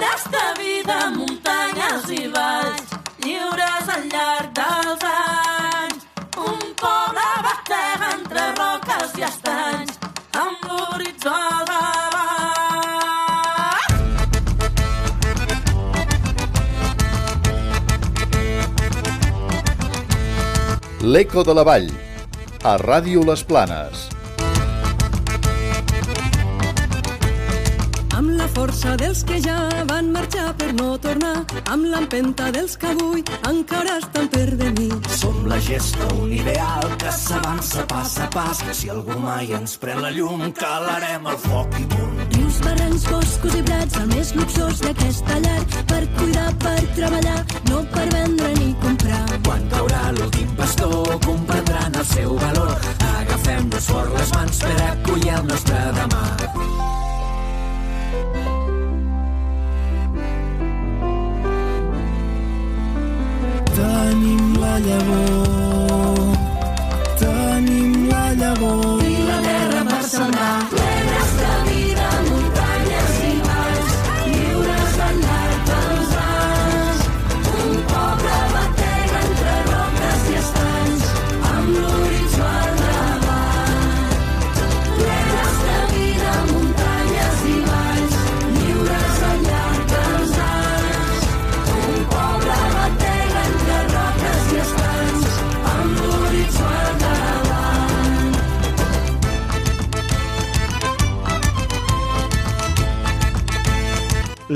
plenes de vida, muntanyes i valls, lliures al llarg dels anys. Un poble batega entre roques i estanys, amb l'horitzó. L'Eco de la Vall, a Ràdio Les Planes. Força dels que ja van marxar per no tornar, amb l'empenta dels que avui encara estan per venir. Som la gesta, un ideal que s'avança pas a pas. Si algú mai ens pren la llum, calarem el foc i munt. Rius, barrancs, boscos i prats, el més luxós d'aquesta llar, per cuidar, per treballar, no per vendre ni comprar. Quan caurà l'últim pastor, comprendran el seu valor. Agafem-nos fort les mans per acollir el nostre demà. Llavor, tenim la llavor. I la terra per sembrar. Plenes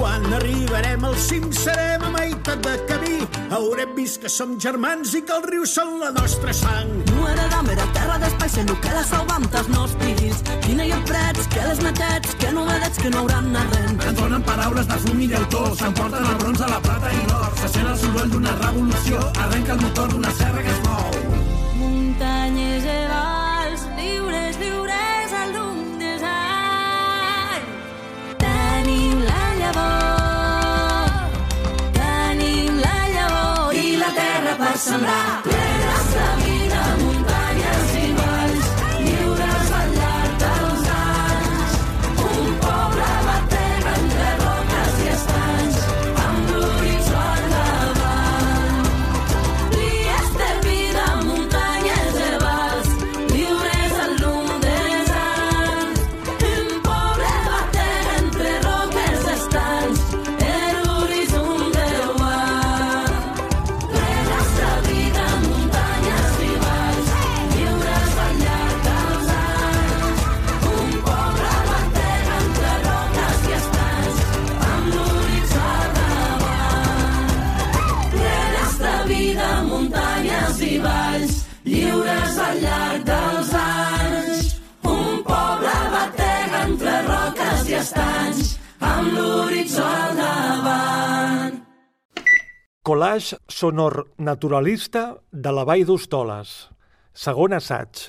Quan arribarem al cim serem a meitat de camí. Haurem vist que som germans i que els rius són la nostra sang. No heredam era terra d'espai, sent que la salvam dels nostres fills. Quina hi ha prets, que les netats, que novedats que no hauran arrent. Ens donen paraules de fum i llautó, s'emporten el bronze, la plata i l'or. Se sent el soroll d'una revolució, arrenca el motor d'una serra que es mou. Muntanyes i llavor, tenim la llavor i la terra per sembrar. Sonor naturalista de la Vall d'Hostoles. Segon assaig.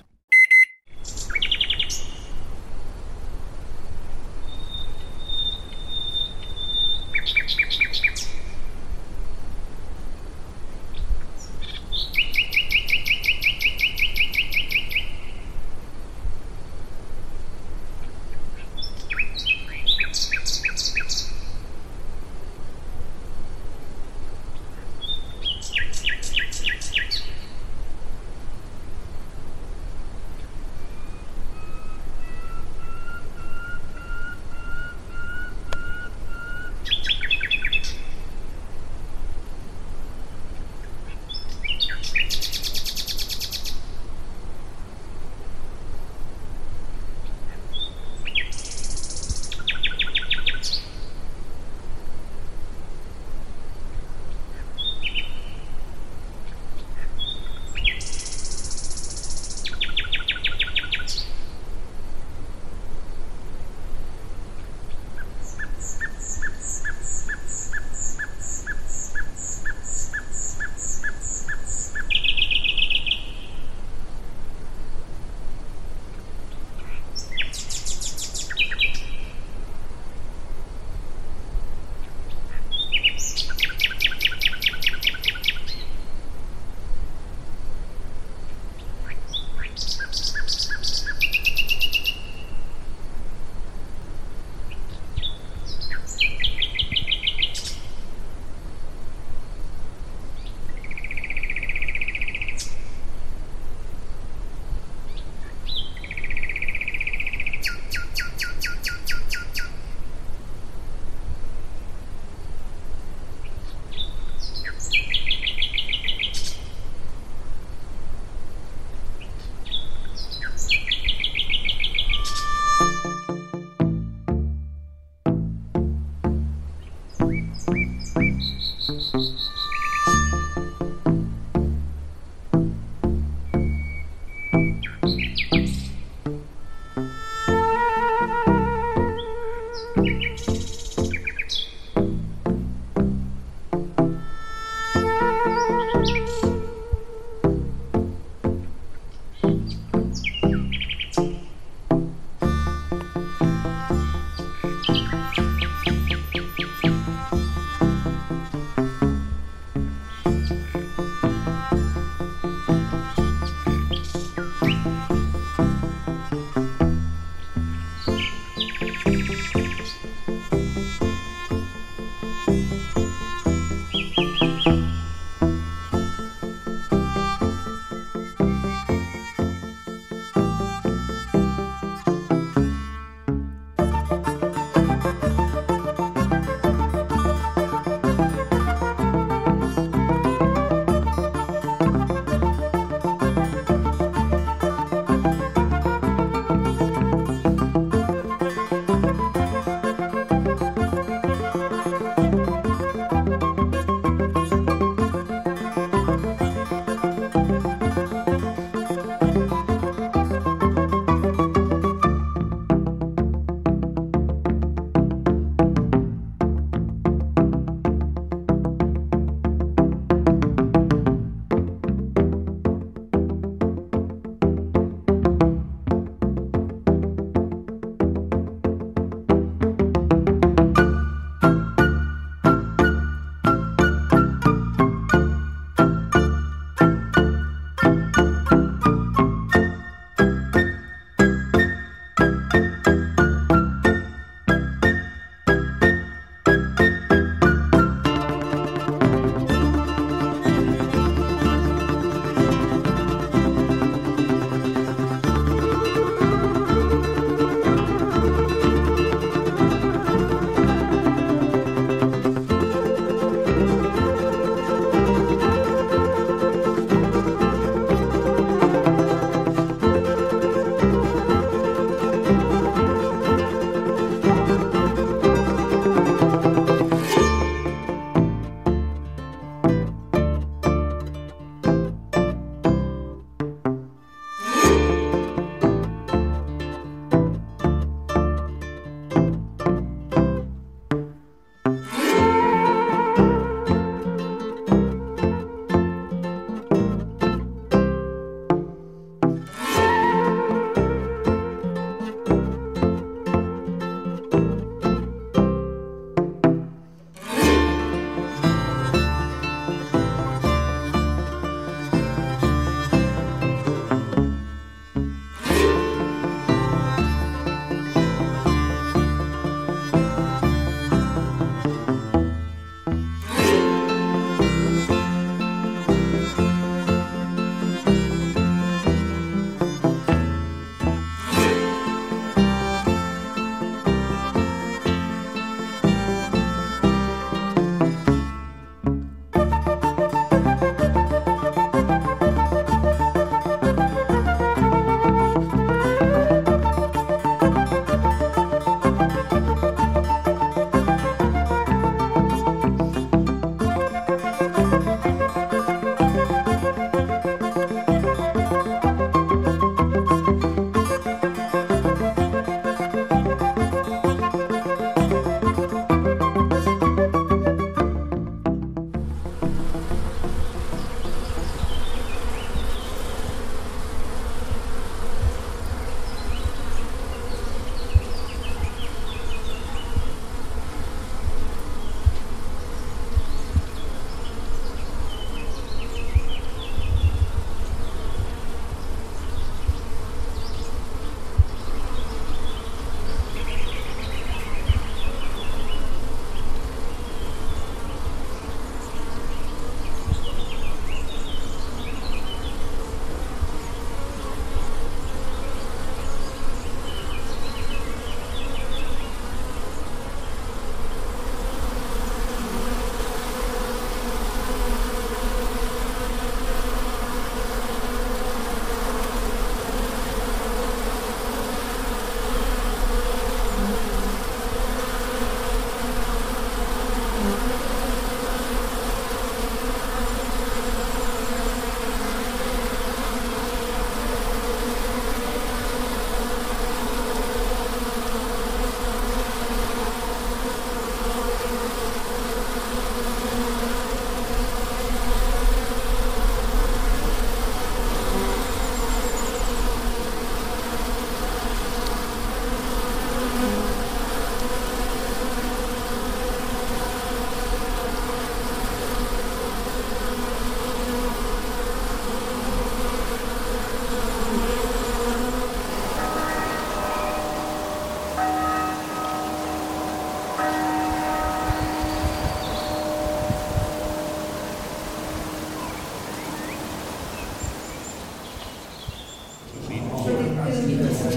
Bye.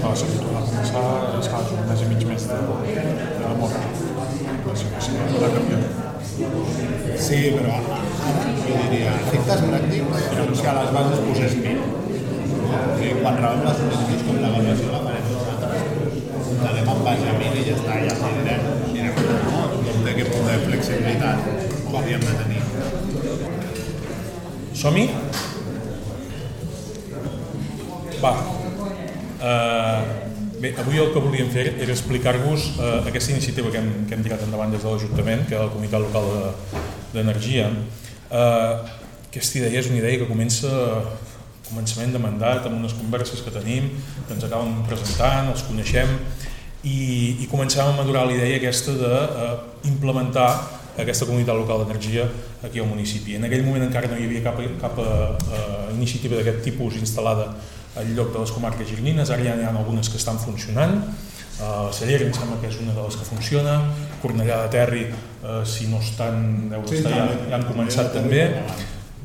Passa que tornar a començar és clar, un mes i mig més de, de sé, no sé, no canviar. Sí, però jo diria, efectes pràctics, doncs si a les bases posés mil. I quan rebem les sol·licituds com l'avaluació la farem nosaltres. Anem amb base a mil i ja està, ja anirem. Anirem, no? Té aquest punt de flexibilitat que hauríem de tenir. Som-hi? Va. Bé, avui el que volíem fer era explicar-vos uh, aquesta iniciativa que hem, que hem tirat endavant des de l'Ajuntament, que és la Comunitat Local d'Energia. De, uh, aquesta idea és una idea que comença començament de mandat, amb unes converses que tenim, que ens acaben presentant, els coneixem, i, i comencem a madurar la idea aquesta d'implementar uh, aquesta comunitat local d'energia aquí al municipi. En aquell moment encara no hi havia cap, cap uh, iniciativa d'aquest tipus instal·lada al lloc de les comarques gironines, ara ja n'hi ha algunes que estan funcionant, uh, Cellera em sembla que és una de les que funciona, Cornellà de Terri, uh, si no estan, deu estar, ja, ja han començat també,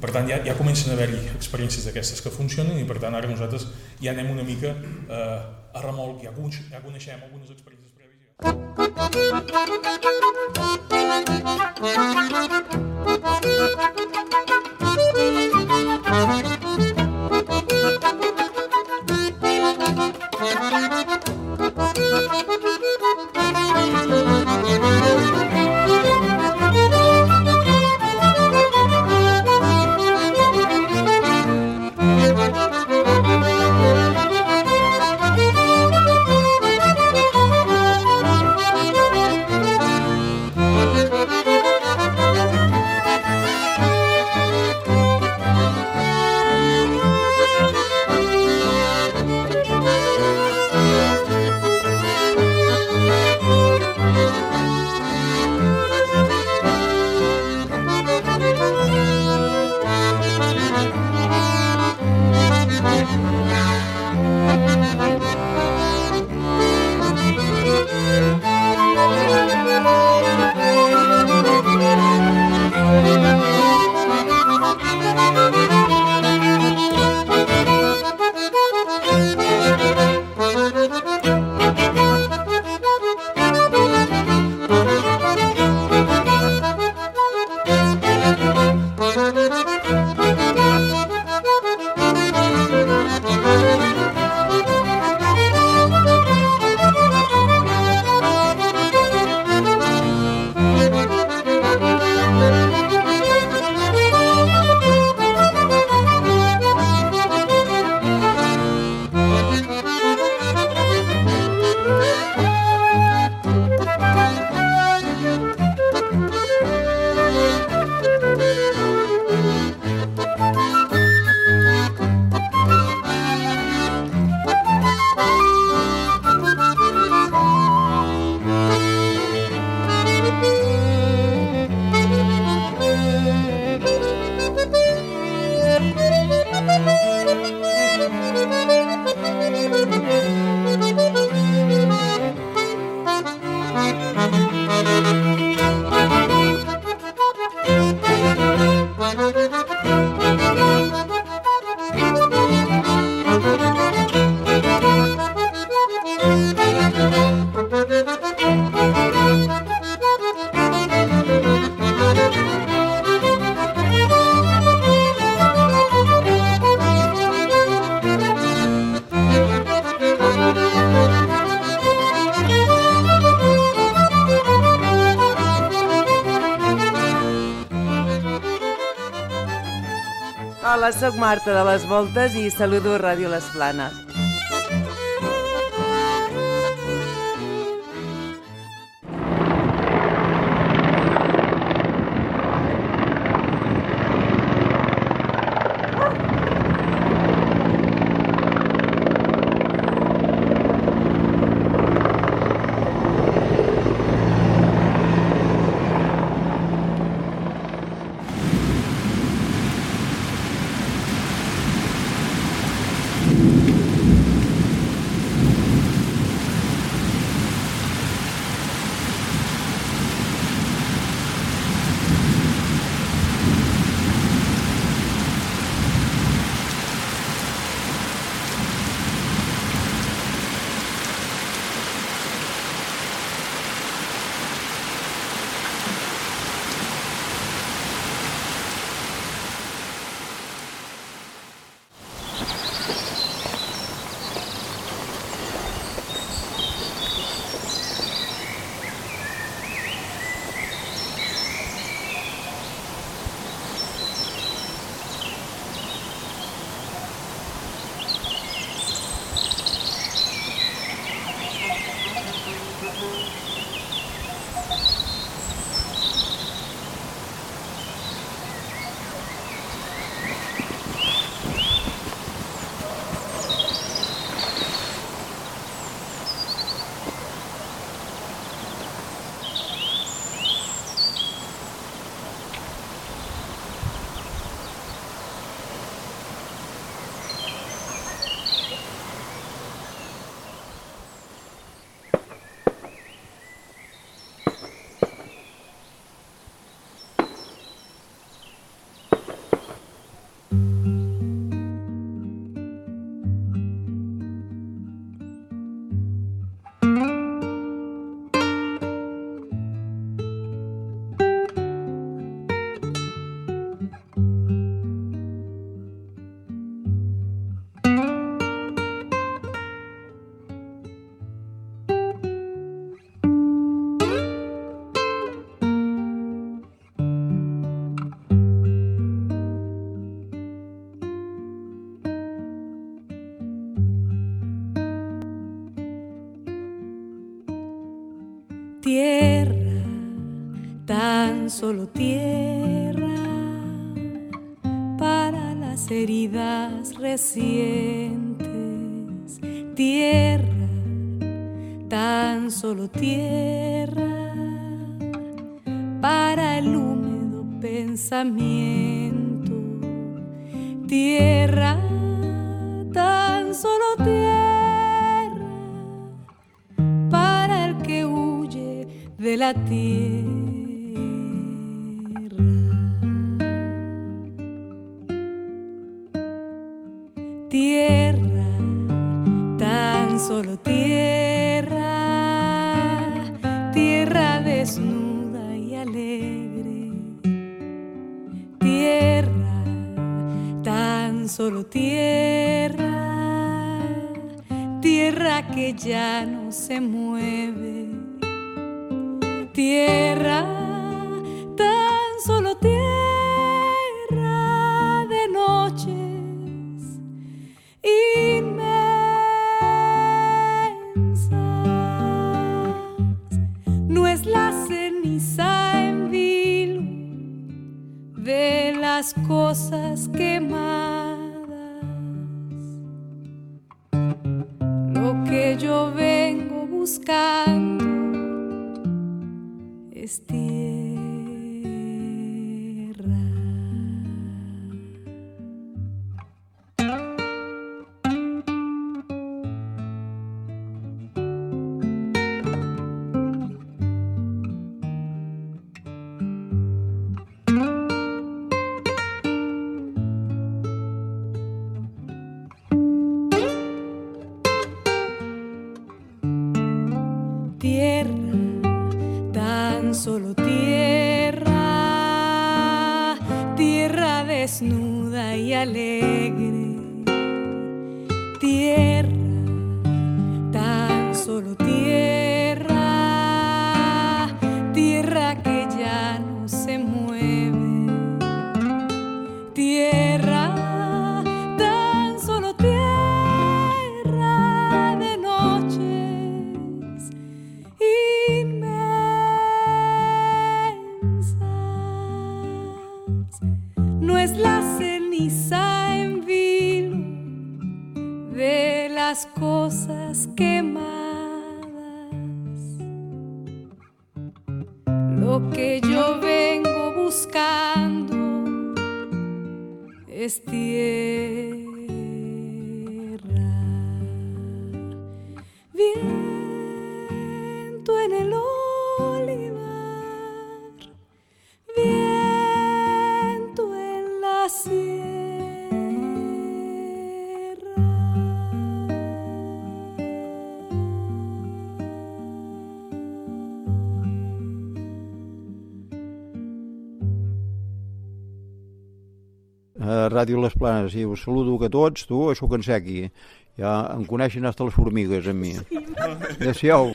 per tant, ja, ja comencen a haver-hi experiències d'aquestes que funcionen i per tant ara nosaltres ja anem una mica eh, a remolc, ja, ja coneixem algunes experiències prèvies. Sóc Marta de les Voltes i saludo Ràdio Les Planes. Solo tierra para las heridas recientes, tierra, tan solo tierra para el húmedo pensamiento, tierra, tan solo tierra para el que huye de la tierra. Solo tierra, tierra desnuda y alegre. Tierra, tan solo tierra, tierra que ya no se mueve. Tierra, las cosas quemadas. Lo que yo vengo buscando es tierra. A Ràdio Les Planes i us saludo a tots, tu, això que en sé aquí. Ja em coneixen hasta les formigues, amb mi. Adéu-siau.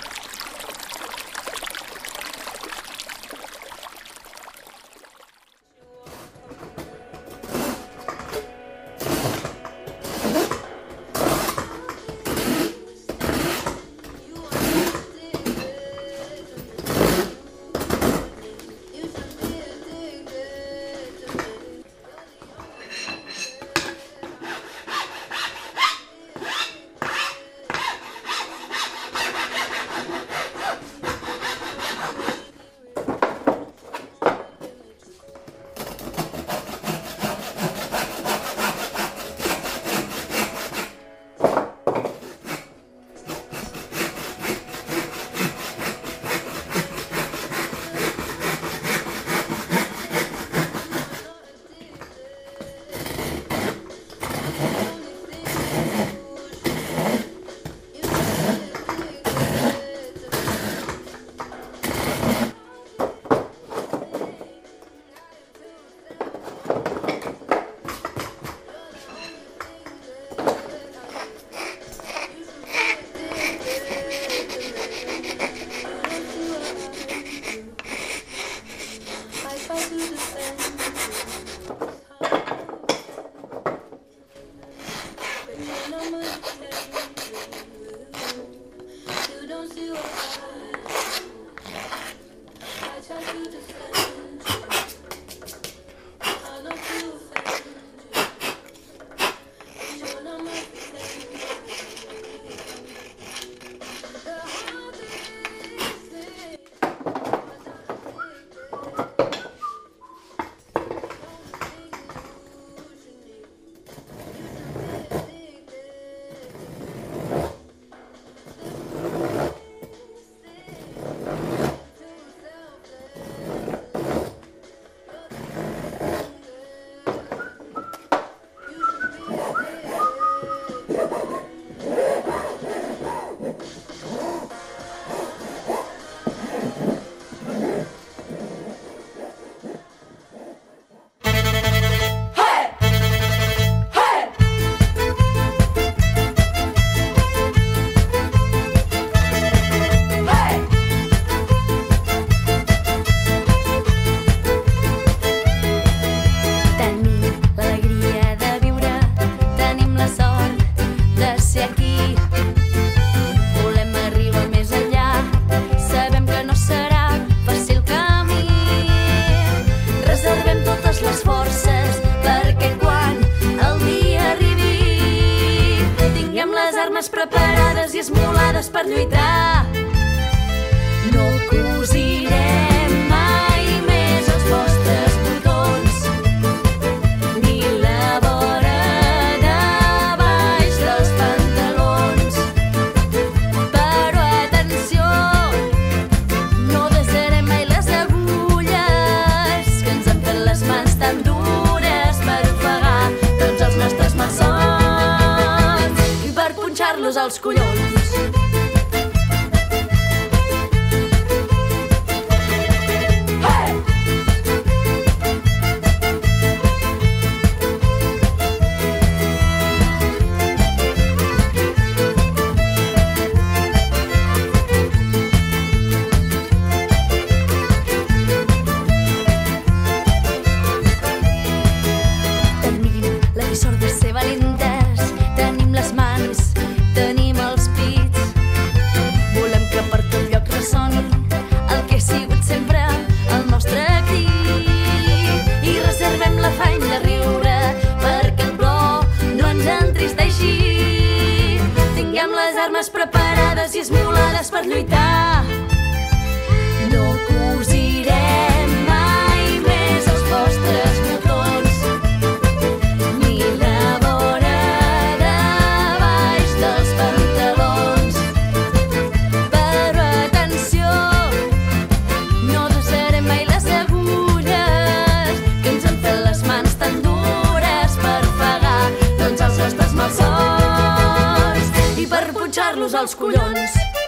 els collons.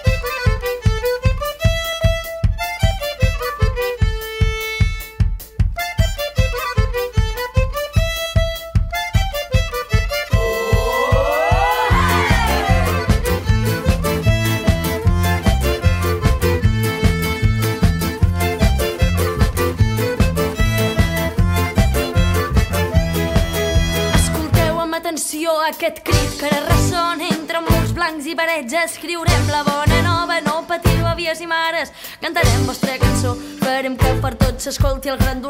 S'escolti el gran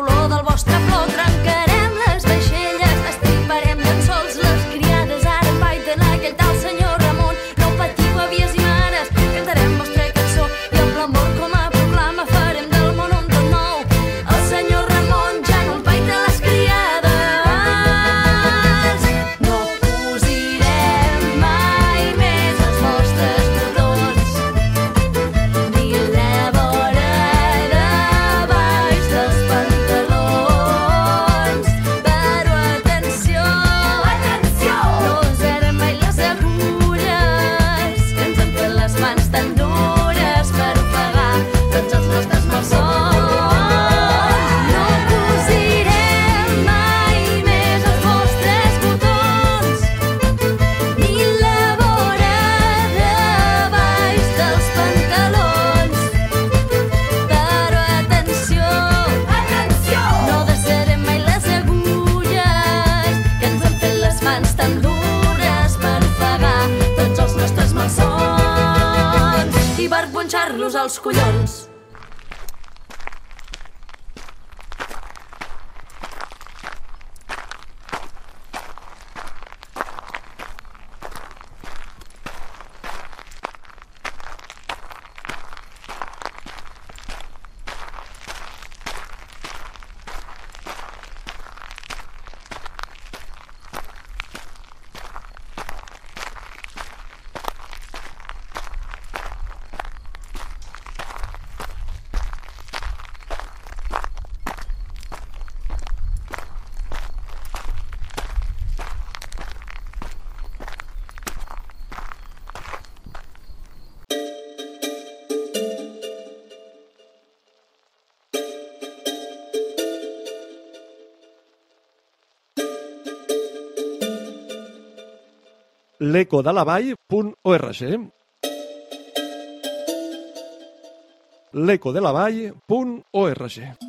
l'ecodelavall.org l'ecodelavall.org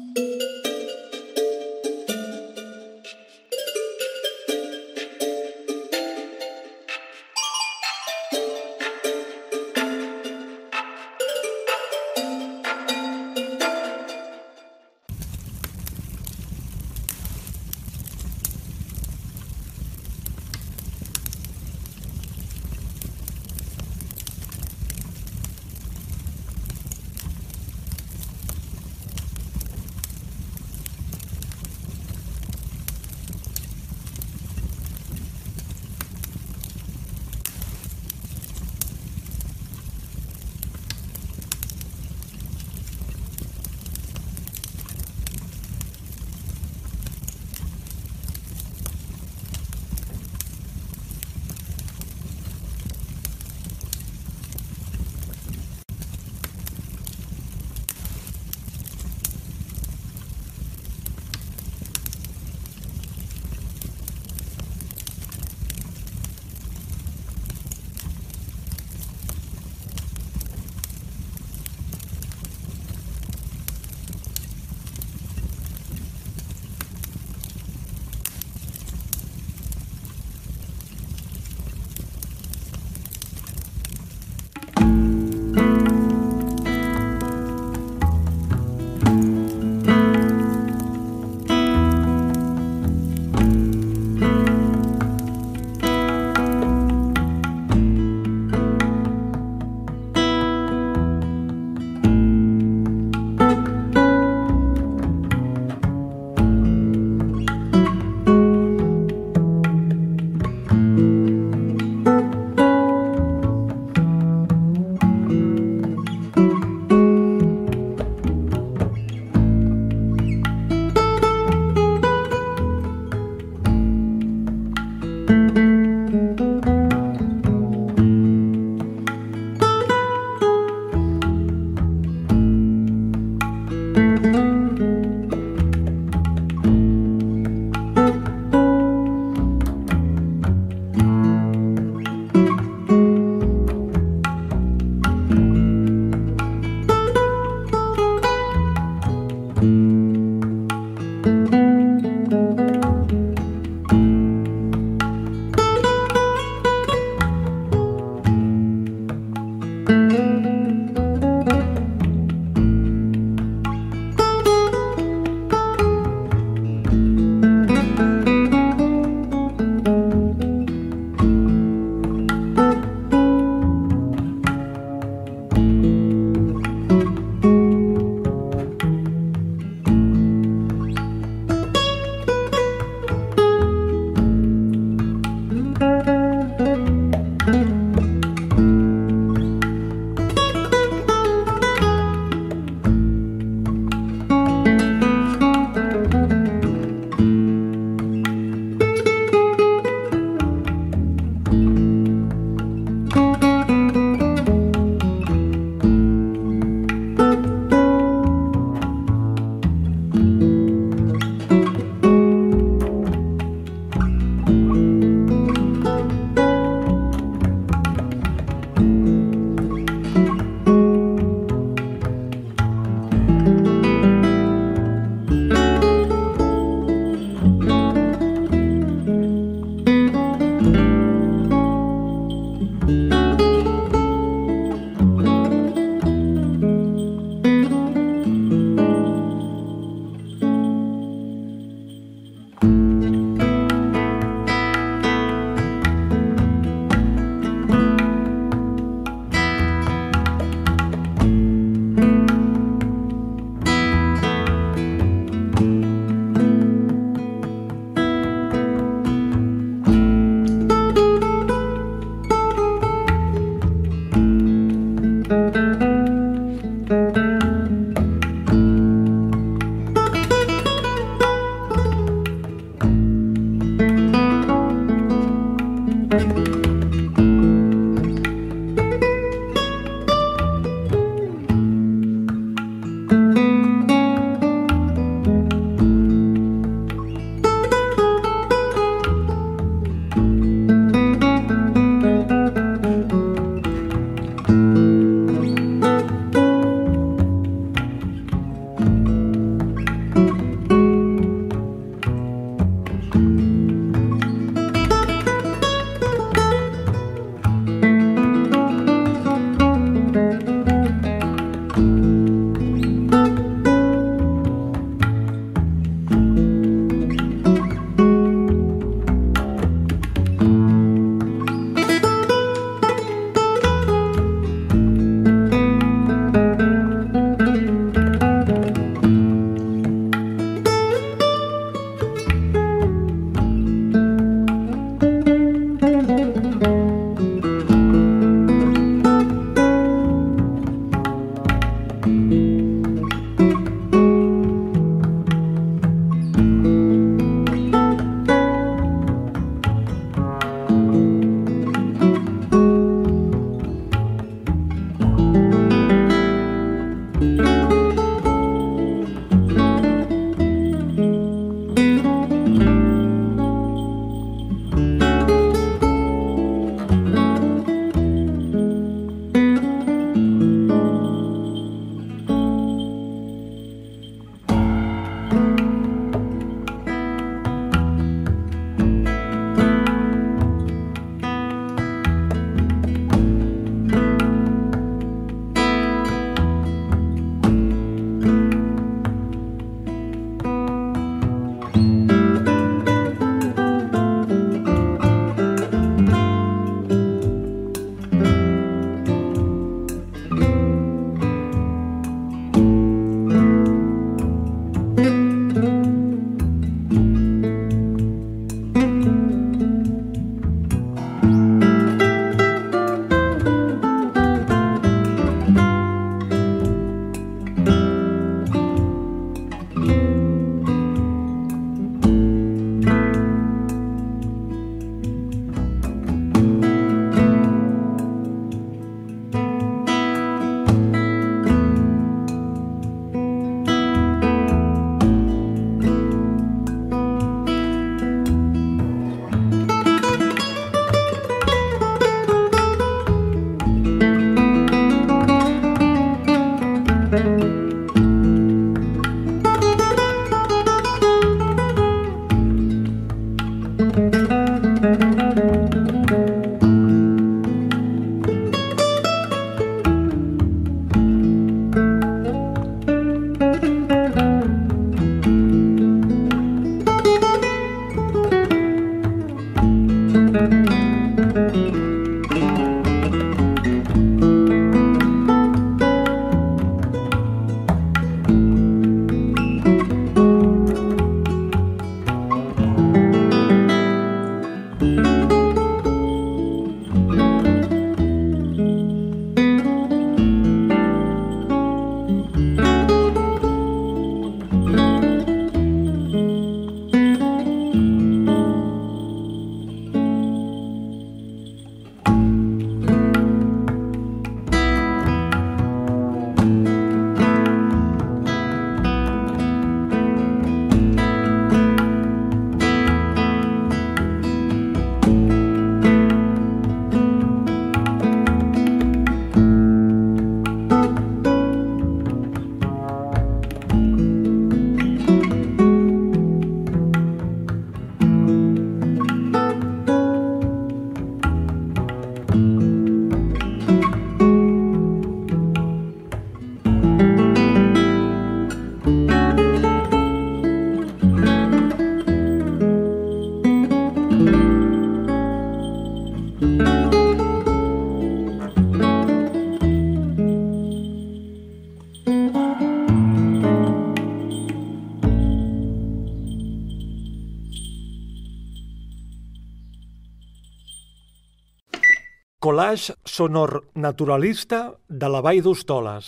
sonor naturalista de la Vall d'Hostoles.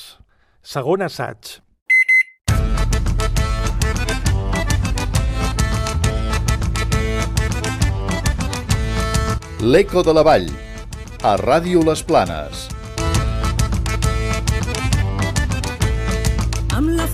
Segon assaig. L'Eco de la Vall, a Ràdio Les Planes.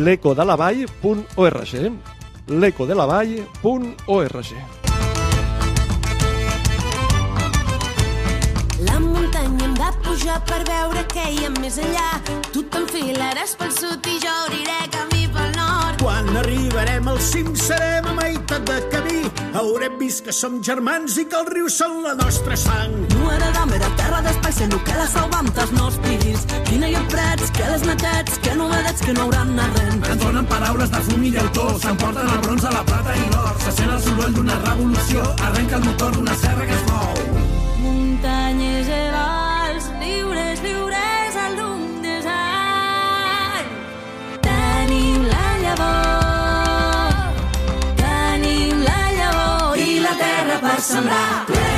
l'ecodelavall.org l'ecodelavall.org La muntanya hem de pujar per veure què hi ha més enllà. Tu t'enfilaràs pel sud i jo obriré camí pel nord. Quan arribarem al cim serem a meitat de camí. Haurem vist que som germans i que els rius són la nostra sang. No heredam era terra d'espai, sent que la salvam dels nostres fills. Quina hi ha prets, que les netats, que novedats que no hauran arrent. Ens donen paraules de fum i llautó, s'emporten el bronze, la plata i l'or. Se sent el soroll d'una revolució, arrenca el motor d'una serra que es mou. Muntanyes i terra